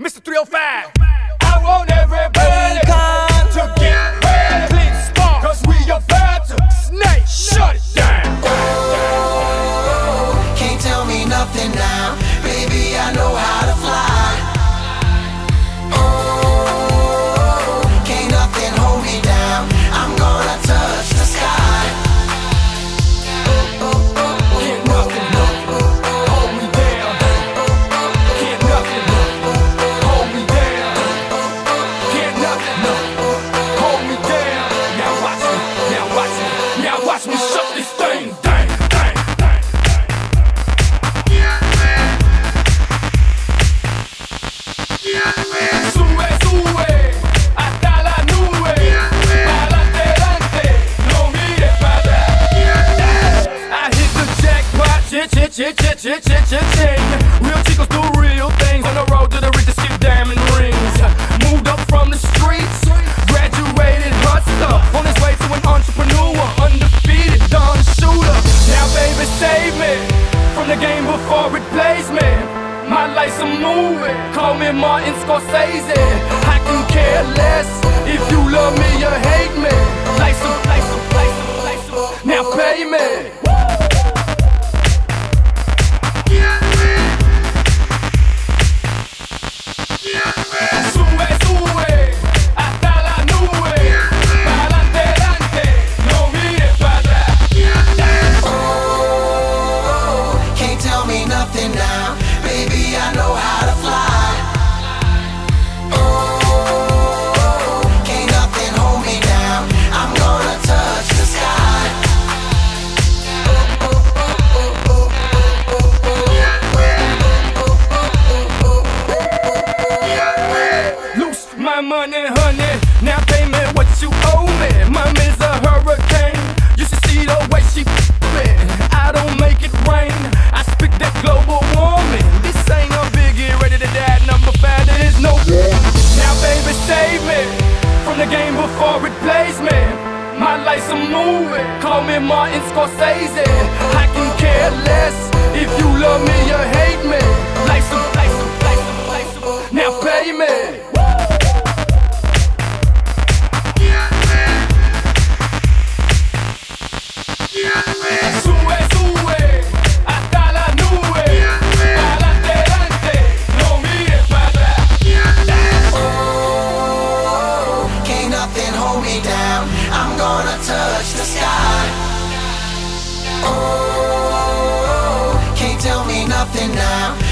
Mr. 305. I want everybody chit, chit, chit, ching. Real chicos do real things on the road to the richest skip diamond rings. Moved up from the streets, graduated hustler. On his way to an entrepreneur, undefeated, done shooter. Now, baby, save me from the game before it plays me. My life's a movie, call me Martin Scorsese. I can care less if you love me or money, honey. Now pay me what you owe me. Mommy's a hurricane. You should see the way she me. I don't make it rain. I speak that global warming. This ain't a biggie. Ready to die. Number five, there is no. Now, baby, save me from the game before it plays me. My life's a movie. Call me Martin Scorsese. I can care less if you love me or hate me. never touch the sky. Oh, can't tell me nothing now.